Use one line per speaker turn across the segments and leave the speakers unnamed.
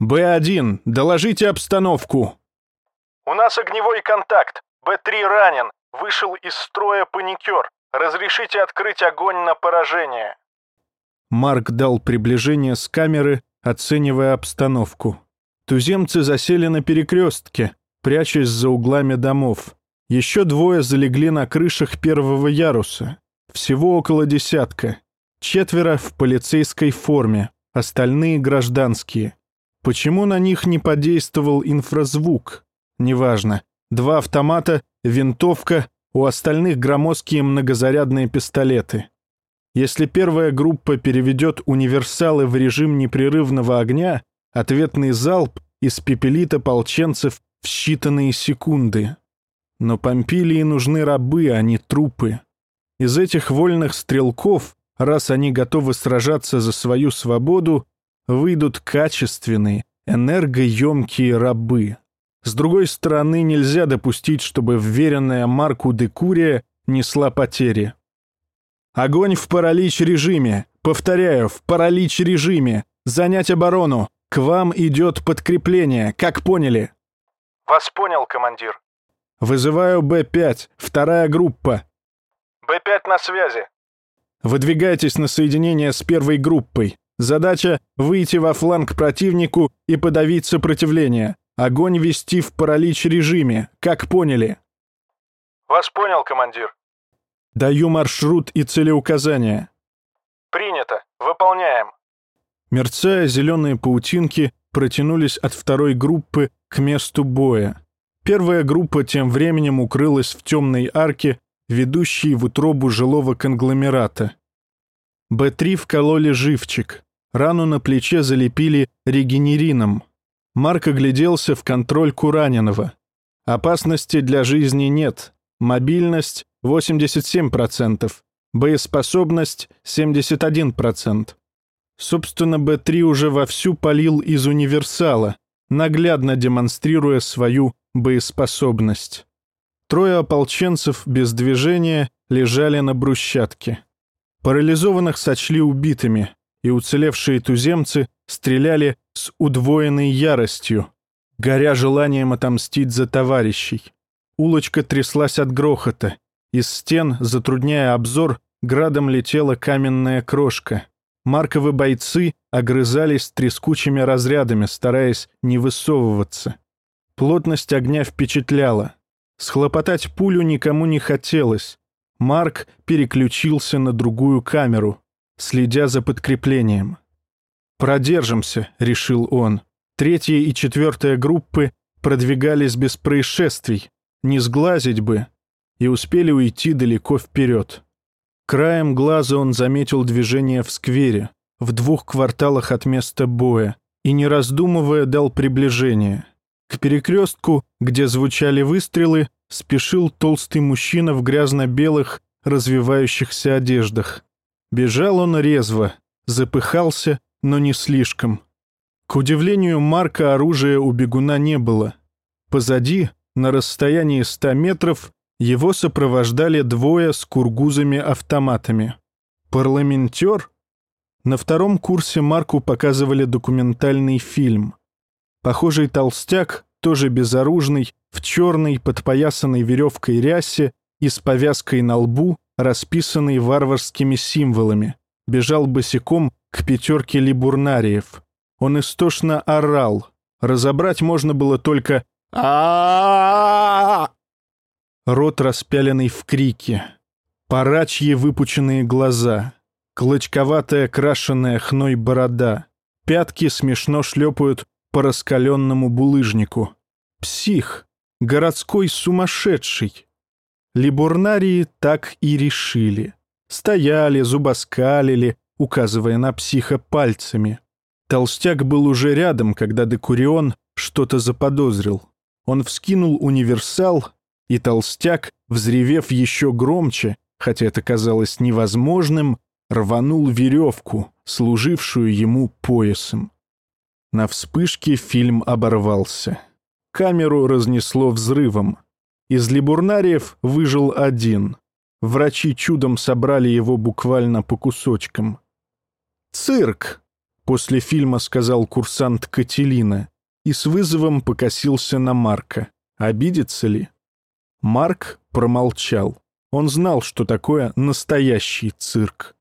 «Б-1, доложите обстановку!»
«У нас огневой контакт. Б-3 ранен. Вышел из строя паникер. Разрешите открыть огонь на поражение».
Марк дал приближение с камеры, оценивая обстановку. Туземцы засели на перекрестке, прячась за углами домов. Еще двое залегли на крышах первого яруса. Всего около десятка. Четверо в полицейской форме, остальные гражданские. Почему на них не подействовал инфразвук? Неважно. Два автомата, винтовка, у остальных громоздкие многозарядные пистолеты. Если первая группа переведет универсалы в режим непрерывного огня, ответный залп испепелит ополченцев в считанные секунды. Но Помпилии нужны рабы, а не трупы. Из этих вольных стрелков, раз они готовы сражаться за свою свободу, выйдут качественные, энергоемкие рабы. С другой стороны, нельзя допустить, чтобы вверенная Марку де Курия несла потери. Огонь в паралич-режиме. Повторяю, в паралич-режиме. Занять оборону. К вам идет подкрепление, как поняли?
Вас понял, командир.
Вызываю Б-5, вторая группа.
Б-5 на связи.
Выдвигайтесь на соединение с первой группой. Задача — выйти во фланг противнику и подавить сопротивление. Огонь вести в паралич-режиме, как поняли?
Вас понял, командир.
Даю маршрут и целеуказания.
Принято. Выполняем.
Мерцая, зеленые паутинки протянулись от второй группы к месту боя. Первая группа тем временем укрылась в темной арке, ведущей в утробу жилого конгломерата. Б-3 вкололи живчик. Рану на плече залепили регенерином. Марк огляделся в контрольку раненого. Опасности для жизни нет. Мобильность 87%, боеспособность 71%. Собственно, Б-3 уже вовсю палил из универсала, наглядно демонстрируя свою боеспособность. Трое ополченцев без движения лежали на брусчатке. Парализованных сочли убитыми, и уцелевшие туземцы стреляли с удвоенной яростью, горя желанием отомстить за товарищей. Улочка тряслась от грохота. Из стен, затрудняя обзор, градом летела каменная крошка. Марковы бойцы огрызались трескучими разрядами, стараясь не высовываться. Плотность огня впечатляла. Схлопотать пулю никому не хотелось. Марк переключился на другую камеру, следя за подкреплением. «Продержимся», — решил он. Третья и четвертая группы продвигались без происшествий, не сглазить бы, и успели уйти далеко вперед. Краем глаза он заметил движение в сквере, в двух кварталах от места боя, и, не раздумывая, дал приближение. К перекрестку, где звучали выстрелы, спешил толстый мужчина в грязно-белых, развивающихся одеждах. Бежал он резво, запыхался, но не слишком. К удивлению Марка оружия у бегуна не было. Позади, на расстоянии ста метров, его сопровождали двое с кургузами-автоматами. Парламентер? На втором курсе Марку показывали документальный фильм. Похожий толстяк, тоже безоружный, в черной, подпоясанной веревкой рясе и с повязкой на лбу, расписанной варварскими символами, бежал босиком к пятерке либурнариев. Он истошно орал. Разобрать можно было только а Рот распяленный в крике. Парачьи выпученные глаза. Клочковатая крашеная хной борода. Пятки смешно шлепают по раскаленному булыжнику. Псих. Городской сумасшедший. Либурнарии так и решили. Стояли, зубоскалили, указывая на психа пальцами. Толстяк был уже рядом, когда Декурион что-то заподозрил. Он вскинул универсал, и толстяк, взревев еще громче, хотя это казалось невозможным, рванул веревку, служившую ему поясом. На вспышке фильм оборвался. Камеру разнесло взрывом. Из либурнариев выжил один. Врачи чудом собрали его буквально по кусочкам. «Цирк!» — после фильма сказал курсант Кателина и с вызовом покосился на Марка. Обидится ли? Марк промолчал. Он знал, что такое настоящий цирк.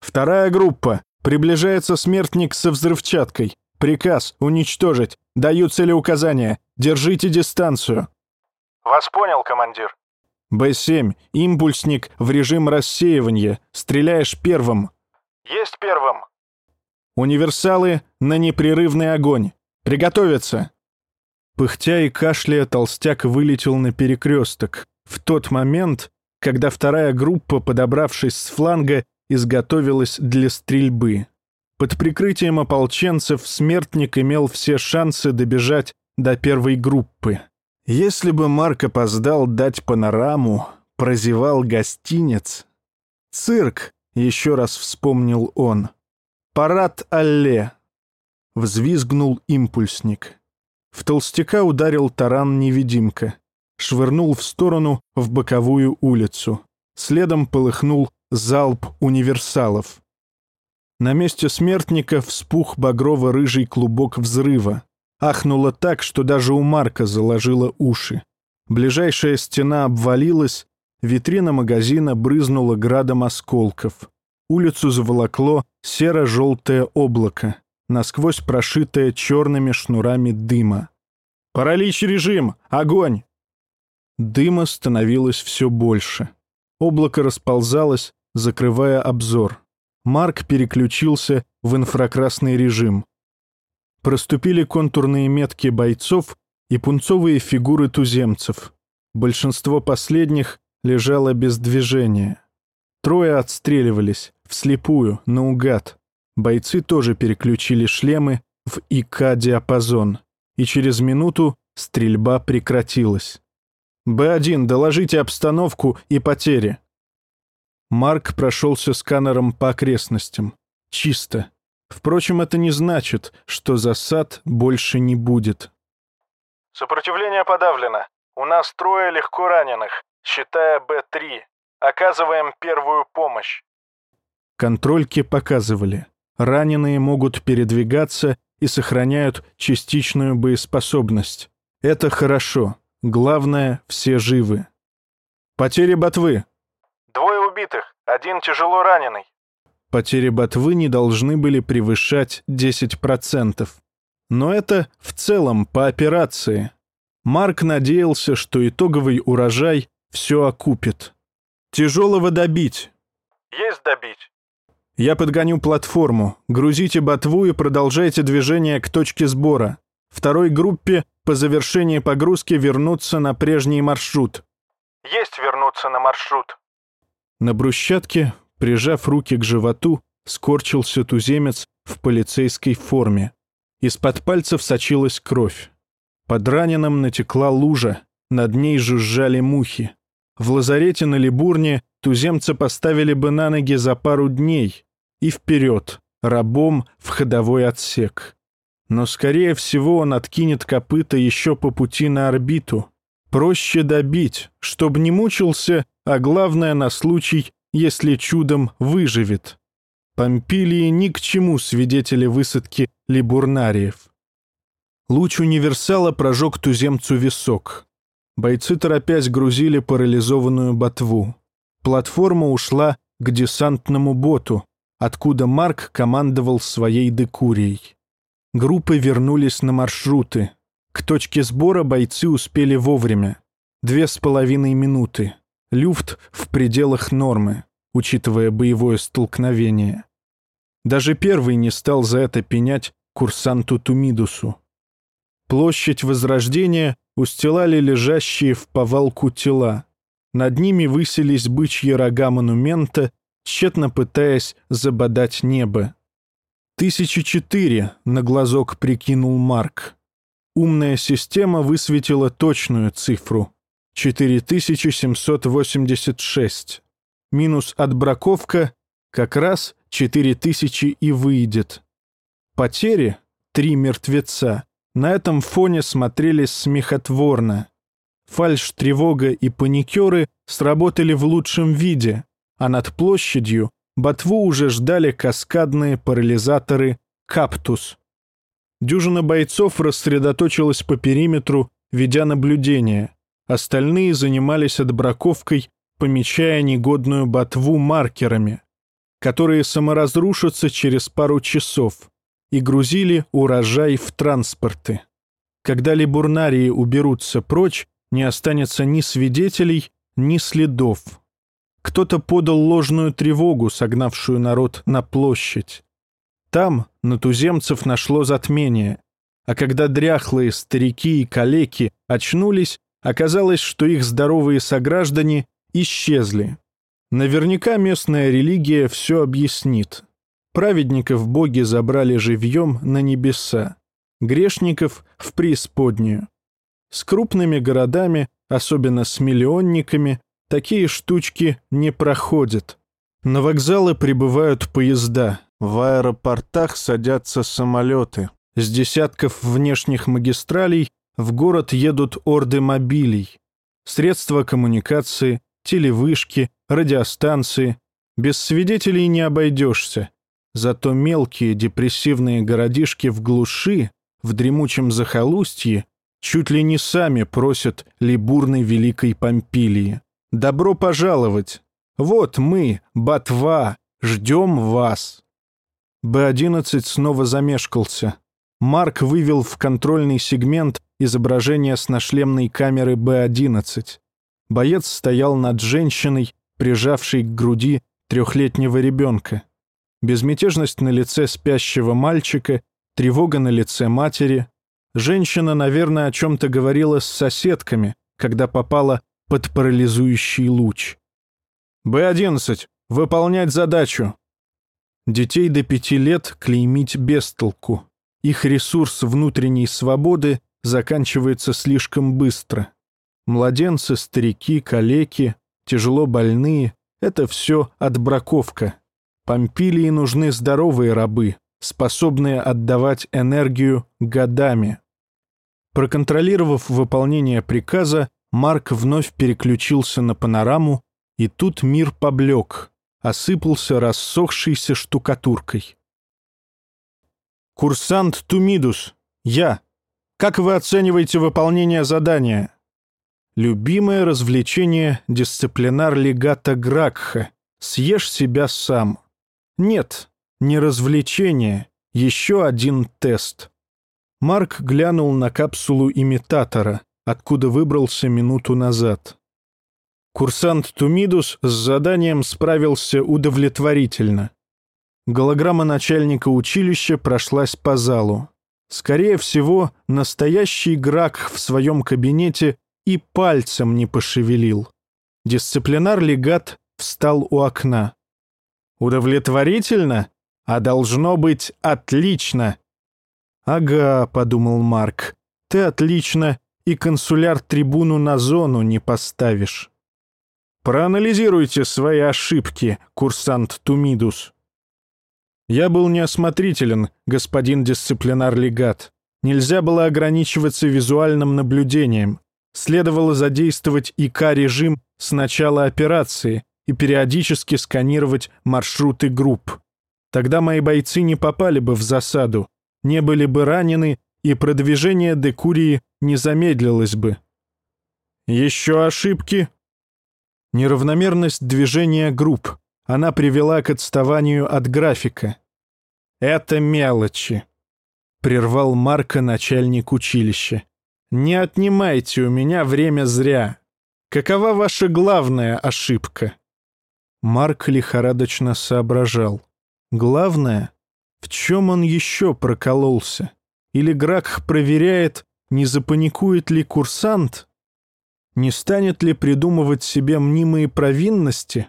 «Вторая группа. Приближается смертник со взрывчаткой. Приказ уничтожить. Даю целеуказания. Держите дистанцию».
«Вас понял, командир».
Б-7. Импульсник в режим рассеивания. Стреляешь первым.
Есть первым.
Универсалы на непрерывный огонь. Приготовиться. Пыхтя и кашляя, толстяк вылетел на перекресток. В тот момент, когда вторая группа, подобравшись с фланга, изготовилась для стрельбы. Под прикрытием ополченцев смертник имел все шансы добежать до первой группы. Если бы Марк опоздал дать панораму, прозевал гостинец. Цирк, еще раз вспомнил он. Парад алле. Взвизгнул импульсник. В толстяка ударил таран-невидимка. Швырнул в сторону в боковую улицу. Следом полыхнул залп универсалов. На месте смертника вспух багрово-рыжий клубок взрыва. Ахнуло так, что даже у Марка заложило уши. Ближайшая стена обвалилась, витрина магазина брызнула градом осколков. Улицу заволокло серо-желтое облако, насквозь прошитое черными шнурами дыма. «Паралич режим! Огонь!» Дыма становилось все больше. Облако расползалось, закрывая обзор. Марк переключился в инфракрасный режим проступили контурные метки бойцов и пунцовые фигуры туземцев. Большинство последних лежало без движения. Трое отстреливались, вслепую, наугад. Бойцы тоже переключили шлемы в ИК-диапазон, и через минуту стрельба прекратилась. «Б-1, доложите обстановку и потери». Марк прошелся сканером по окрестностям. Чисто. Впрочем, это не значит, что засад больше не будет.
Сопротивление подавлено. У нас трое легко раненых, считая Б-3. Оказываем первую помощь.
Контрольки показывали. Раненые могут передвигаться и сохраняют частичную боеспособность. Это хорошо. Главное, все живы. Потери ботвы.
Убитых, один тяжело раненый.
Потери ботвы не должны были превышать 10%. Но это в целом по операции. Марк надеялся, что итоговый урожай все окупит. Тяжелого добить.
Есть добить.
Я подгоню платформу. Грузите ботву и продолжайте движение к точке сбора. Второй группе по завершении погрузки вернуться на прежний маршрут.
Есть вернуться на маршрут.
На брусчатке Прижав руки к животу, скорчился туземец в полицейской форме. Из-под пальцев сочилась кровь. Под раненым натекла лужа, над ней жужжали мухи. В лазарете на Либурне туземца поставили бы на ноги за пару дней и вперед, рабом в ходовой отсек. Но, скорее всего, он откинет копыта еще по пути на орбиту. Проще добить, чтобы не мучился, а главное, на случай, если чудом выживет. Помпилии ни к чему свидетели высадки либурнариев. Луч универсала прожег туземцу висок. Бойцы, торопясь, грузили парализованную ботву. Платформа ушла к десантному боту, откуда Марк командовал своей декурией. Группы вернулись на маршруты. К точке сбора бойцы успели вовремя. Две с половиной минуты. Люфт в пределах нормы, учитывая боевое столкновение. Даже первый не стал за это пенять курсанту Тумидусу. Площадь Возрождения устилали лежащие в повалку тела. Над ними высились бычьи рога монумента, тщетно пытаясь забодать небо. «Тысячи четыре», — на глазок прикинул Марк. Умная система высветила точную цифру 4786. Минус отбраковка как раз 4000 и выйдет. Потери — три мертвеца. На этом фоне смотрелись смехотворно. Фальш, тревога и паникеры сработали в лучшем виде, а над площадью ботву уже ждали каскадные парализаторы «Каптус». Дюжина бойцов рассредоточилась по периметру, ведя наблюдение. Остальные занимались отбраковкой, помечая негодную ботву маркерами, которые саморазрушатся через пару часов, и грузили урожай в транспорты. Когда либурнарии уберутся прочь, не останется ни свидетелей, ни следов. Кто-то подал ложную тревогу, согнавшую народ на площадь. Там на туземцев нашло затмение, а когда дряхлые старики и калеки очнулись, оказалось, что их здоровые сограждане исчезли. Наверняка местная религия все объяснит. Праведников боги забрали живьем на небеса, грешников — в преисподнюю. С крупными городами, особенно с миллионниками, такие штучки не проходят. На вокзалы прибывают поезда, в аэропортах садятся самолеты. С десятков внешних магистралей в город едут орды мобилей. Средства коммуникации, телевышки, радиостанции. Без свидетелей не обойдешься. Зато мелкие депрессивные городишки в глуши, в дремучем захолустье, чуть ли не сами просят либурной великой Помпилии. «Добро пожаловать! Вот мы, Батва, ждем вас!» Б-11 снова замешкался. Марк вывел в контрольный сегмент изображение с нашлемной камеры Б-11. Боец стоял над женщиной, прижавшей к груди трехлетнего ребенка. Безмятежность на лице спящего мальчика, тревога на лице матери, Женщина, наверное, о чем-то говорила с соседками, когда попала под парализующий луч. «Б-11. Выполнять задачу». Детей до пяти лет клеймить без толку. Их ресурс внутренней свободы заканчивается слишком быстро. Младенцы, старики, калеки, тяжело больные — это все отбраковка. Помпилии нужны здоровые рабы, способные отдавать энергию годами. Проконтролировав выполнение приказа, Марк вновь переключился на панораму, и тут мир поблек, осыпался рассохшейся штукатуркой. «Курсант Тумидус, я. Как вы оцениваете выполнение задания?» Любимое развлечение дисциплинар легата Гракха. Съешь себя сам. Нет, не развлечение, еще один тест. Марк глянул на капсулу имитатора, откуда выбрался минуту назад. Курсант Тумидус с заданием справился удовлетворительно. Голограмма начальника училища прошлась по залу. Скорее всего, настоящий Грак в своем кабинете и пальцем не пошевелил. Дисциплинар-легат встал у окна. «Удовлетворительно? А должно быть отлично!» «Ага», — подумал Марк, — «ты отлично и консуляр-трибуну на зону не поставишь». «Проанализируйте свои ошибки, курсант Тумидус». «Я был неосмотрителен, господин дисциплинар-легат. Нельзя было ограничиваться визуальным наблюдением. Следовало задействовать ИК-режим с начала операции и периодически сканировать маршруты групп. Тогда мои бойцы не попали бы в засаду, не были бы ранены, и продвижение Декурии не замедлилось бы. Еще ошибки? Неравномерность движения групп. Она привела к отставанию от графика. Это мелочи. Прервал Марка начальник училища. Не отнимайте у меня время зря. Какова ваша главная ошибка? Марк лихорадочно соображал. Главное в чем он еще прокололся? Или Гракх проверяет, не запаникует ли курсант? Не станет ли придумывать себе мнимые провинности?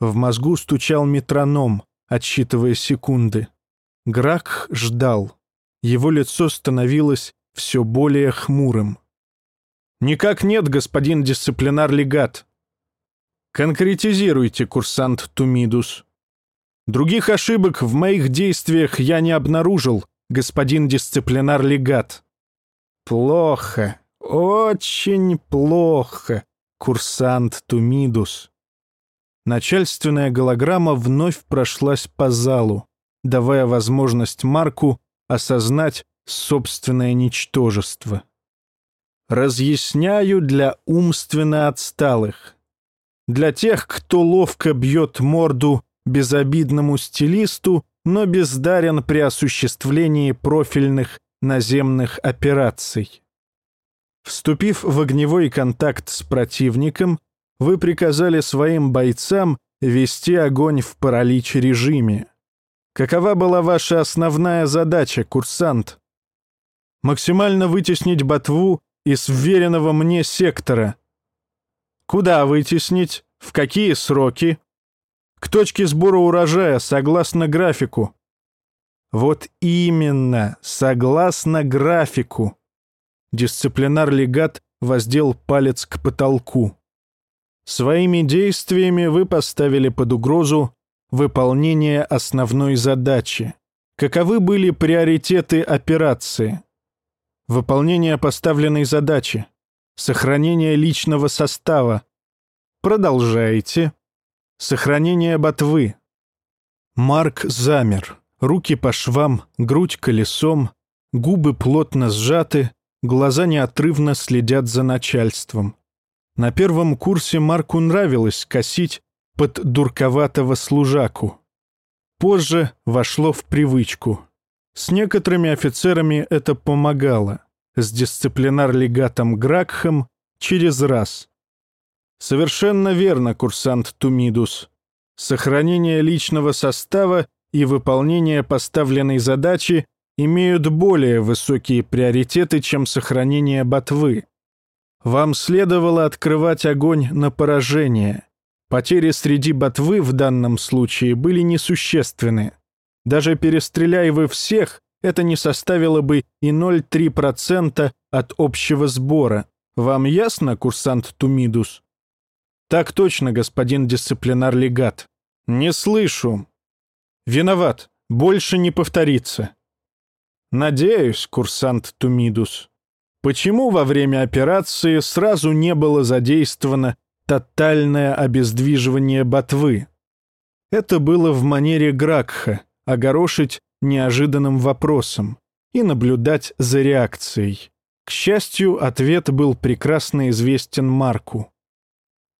В мозгу стучал метроном, отсчитывая секунды. Гракх ждал. Его лицо становилось все более хмурым. «Никак нет, господин дисциплинар-легат». «Конкретизируйте, курсант Тумидус», Других ошибок в моих действиях я не обнаружил, господин дисциплинар-легат. Плохо, очень плохо, курсант Тумидус». Начальственная голограмма вновь прошлась по залу, давая возможность Марку осознать собственное ничтожество. Разъясняю для умственно отсталых. Для тех, кто ловко бьет морду безобидному стилисту, но бездарен при осуществлении профильных наземных операций. Вступив в огневой контакт с противником, вы приказали своим бойцам вести огонь в паралич-режиме. Какова была ваша основная задача, курсант? Максимально вытеснить ботву из вверенного мне сектора. Куда вытеснить? В какие сроки? К точке сбора урожая, согласно графику. Вот именно, согласно графику. Дисциплинар-легат воздел палец к потолку. Своими действиями вы поставили под угрозу выполнение основной задачи. Каковы были приоритеты операции? Выполнение поставленной задачи. Сохранение личного состава. Продолжайте. Сохранение ботвы. Марк замер. Руки по швам, грудь колесом, губы плотно сжаты, глаза неотрывно следят за начальством. На первом курсе Марку нравилось косить под дурковатого служаку. Позже вошло в привычку. С некоторыми офицерами это помогало. С дисциплинар-легатом Гракхом через раз. Совершенно верно, курсант Тумидус. Сохранение личного состава и выполнение поставленной задачи имеют более высокие приоритеты, чем сохранение ботвы. Вам следовало открывать огонь на поражение. Потери среди ботвы в данном случае были несущественны. Даже перестреляя вы всех, это не составило бы и 0,3% от общего сбора. Вам ясно, курсант Тумидус? Так точно, господин дисциплинар-легат. Не слышу. Виноват. Больше не повторится. Надеюсь, курсант Тумидус. Почему во время операции сразу не было задействовано тотальное обездвиживание ботвы? Это было в манере Гракха — огорошить неожиданным вопросом и наблюдать за реакцией. К счастью, ответ был прекрасно известен Марку.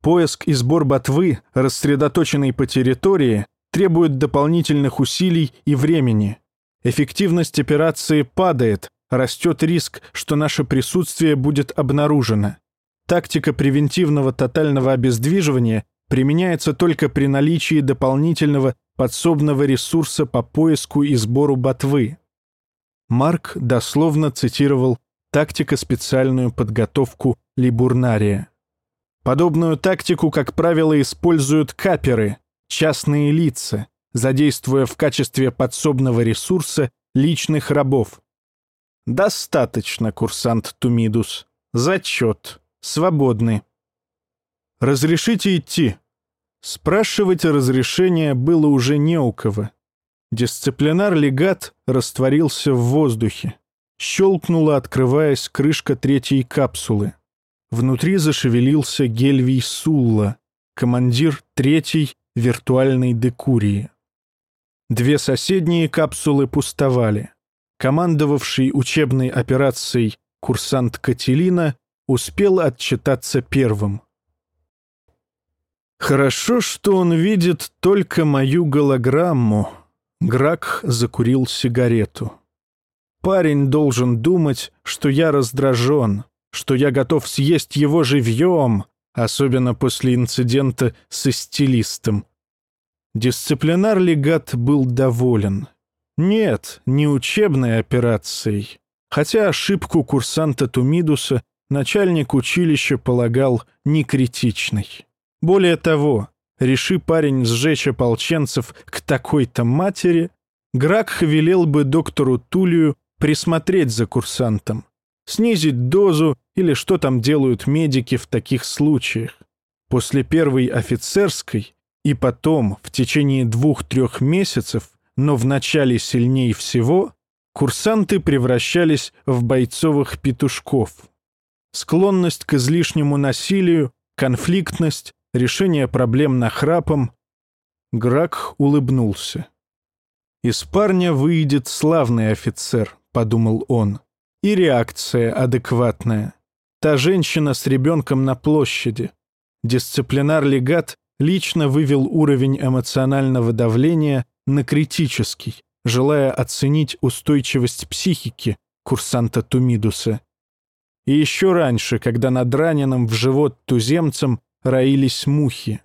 Поиск и сбор ботвы, рассредоточенный по территории, требует дополнительных усилий и времени. Эффективность операции падает, растет риск, что наше присутствие будет обнаружено. Тактика превентивного тотального обездвиживания применяется только при наличии дополнительного подсобного ресурса по поиску и сбору ботвы. Марк дословно цитировал тактико-специальную подготовку Либурнария. Подобную тактику, как правило, используют каперы, частные лица, задействуя в качестве подсобного ресурса личных рабов. Достаточно, курсант Тумидус. Зачет. Свободны. Разрешите идти. Спрашивать разрешение было уже не у кого. Дисциплинар-легат растворился в воздухе. Щелкнула, открываясь крышка третьей капсулы. Внутри зашевелился Гельвий Сулла, командир третьей виртуальной декурии. Две соседние капсулы пустовали. Командовавший учебной операцией курсант Кателина успел отчитаться первым. «Хорошо, что он видит только мою голограмму», — Грак закурил сигарету. «Парень должен думать, что я раздражен, что я готов съесть его живьем, особенно после инцидента со стилистом. Дисциплинар-легат был доволен. Нет, не учебной операцией. Хотя ошибку курсанта Тумидуса начальник училища полагал некритичной. Более того, реши парень сжечь ополченцев к такой-то матери, Гракх велел бы доктору Тулию присмотреть за курсантом, снизить дозу или что там делают медики в таких случаях. После первой офицерской и потом в течение двух-трех месяцев, но в начале сильнее всего, курсанты превращались в бойцовых петушков. Склонность к излишнему насилию конфликтность, решение проблем нахрапом. Грак улыбнулся. «Из парня выйдет славный офицер», — подумал он. «И реакция адекватная. Та женщина с ребенком на площади. Дисциплинар-легат лично вывел уровень эмоционального давления на критический, желая оценить устойчивость психики курсанта Тумидуса. И еще раньше, когда над раненым в живот туземцем роились мухи.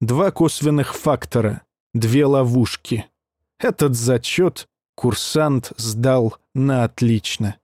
Два косвенных фактора, две ловушки. Этот зачет курсант сдал на отлично.